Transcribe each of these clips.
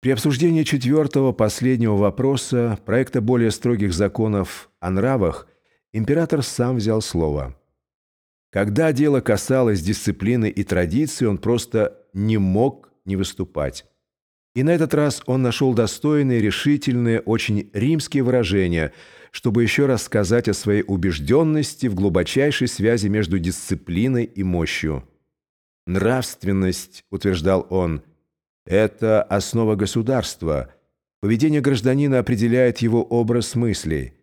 При обсуждении четвертого, последнего вопроса, проекта более строгих законов о нравах, император сам взял слово. Когда дело касалось дисциплины и традиции, он просто не мог не выступать. И на этот раз он нашел достойные, решительные, очень римские выражения, чтобы еще раз сказать о своей убежденности в глубочайшей связи между дисциплиной и мощью. «Нравственность», — утверждал он, — «это основа государства. Поведение гражданина определяет его образ мыслей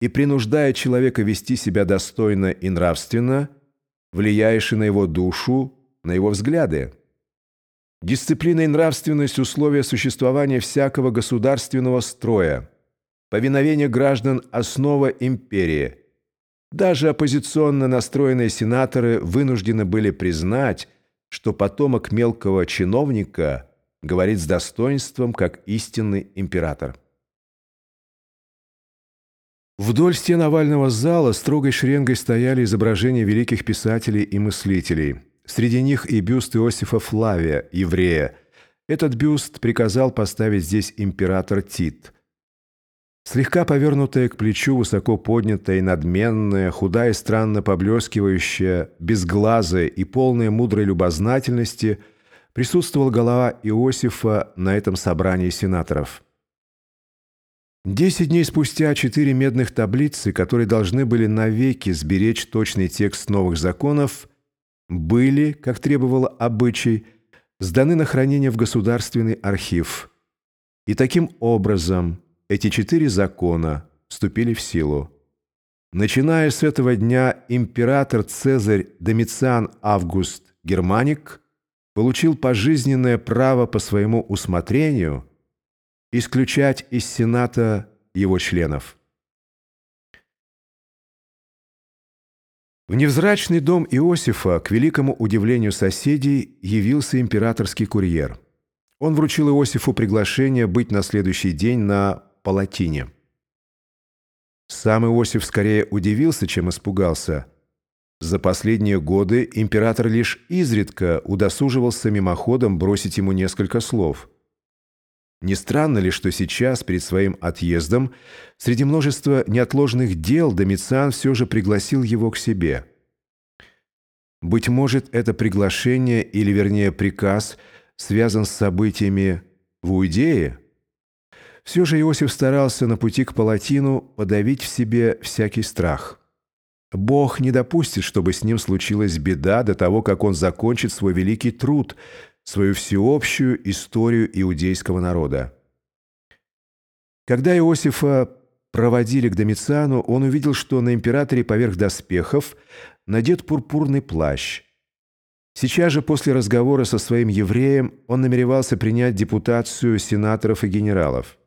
и принуждает человека вести себя достойно и нравственно, влияешь и на его душу, на его взгляды». Дисциплина и нравственность – условия существования всякого государственного строя. Повиновение граждан – основа империи. Даже оппозиционно настроенные сенаторы вынуждены были признать, что потомок мелкого чиновника говорит с достоинством, как истинный император. Вдоль стен овального зала строгой шеренгой стояли изображения великих писателей и мыслителей – Среди них и бюст Иосифа Флавия, еврея. Этот бюст приказал поставить здесь император Тит. Слегка повернутая к плечу, высоко поднятая и надменная, худая и странно поблескивающая, безглазая и полная мудрой любознательности, присутствовала голова Иосифа на этом собрании сенаторов. Десять дней спустя четыре медных таблицы, которые должны были навеки сберечь точный текст новых законов – были, как требовало обычай, сданы на хранение в Государственный архив. И таким образом эти четыре закона вступили в силу. Начиная с этого дня император Цезарь Домициан Август Германик получил пожизненное право по своему усмотрению исключать из Сената его членов. В невзрачный дом Иосифа, к великому удивлению соседей, явился императорский курьер. Он вручил Иосифу приглашение быть на следующий день на Палатине. Сам Иосиф скорее удивился, чем испугался. За последние годы император лишь изредка удосуживался мимоходом бросить ему несколько слов – не странно ли, что сейчас, перед своим отъездом, среди множества неотложных дел Домициан все же пригласил его к себе? Быть может, это приглашение, или вернее приказ, связан с событиями в Уидее? Все же Иосиф старался на пути к Палатину подавить в себе всякий страх. Бог не допустит, чтобы с ним случилась беда до того, как он закончит свой великий труд – свою всеобщую историю иудейского народа. Когда Иосифа проводили к Домициану, он увидел, что на императоре поверх доспехов надет пурпурный плащ. Сейчас же после разговора со своим евреем он намеревался принять депутацию сенаторов и генералов.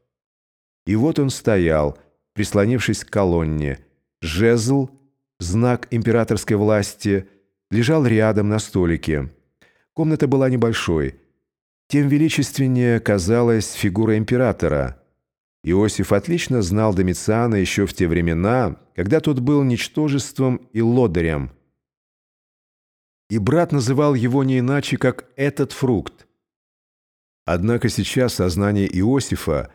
И вот он стоял, прислонившись к колонне. Жезл, знак императорской власти, лежал рядом на столике. Комната была небольшой. Тем величественнее казалась фигура императора. Иосиф отлично знал Домициана еще в те времена, когда тот был ничтожеством и лодырем. И брат называл его не иначе, как «этот фрукт». Однако сейчас сознание Иосифа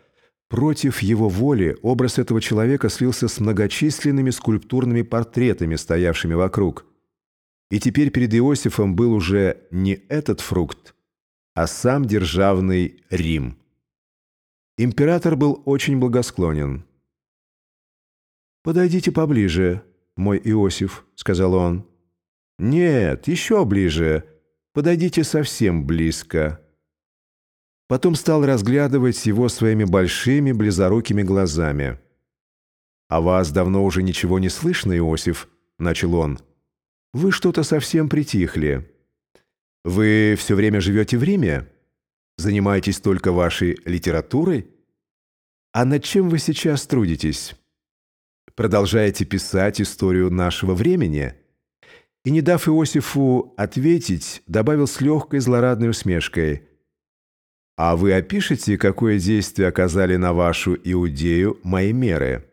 Против его воли образ этого человека слился с многочисленными скульптурными портретами, стоявшими вокруг. И теперь перед Иосифом был уже не этот фрукт, а сам державный Рим. Император был очень благосклонен. «Подойдите поближе, мой Иосиф», — сказал он. «Нет, еще ближе. Подойдите совсем близко». Потом стал разглядывать его своими большими близорукими глазами. «А вас давно уже ничего не слышно, Иосиф?» — начал он. Вы что-то совсем притихли. Вы все время живете в Риме? Занимаетесь только вашей литературой? А над чем вы сейчас трудитесь? Продолжаете писать историю нашего времени?» И, не дав Иосифу ответить, добавил с легкой злорадной усмешкой. «А вы опишете, какое действие оказали на вашу Иудею мои меры?»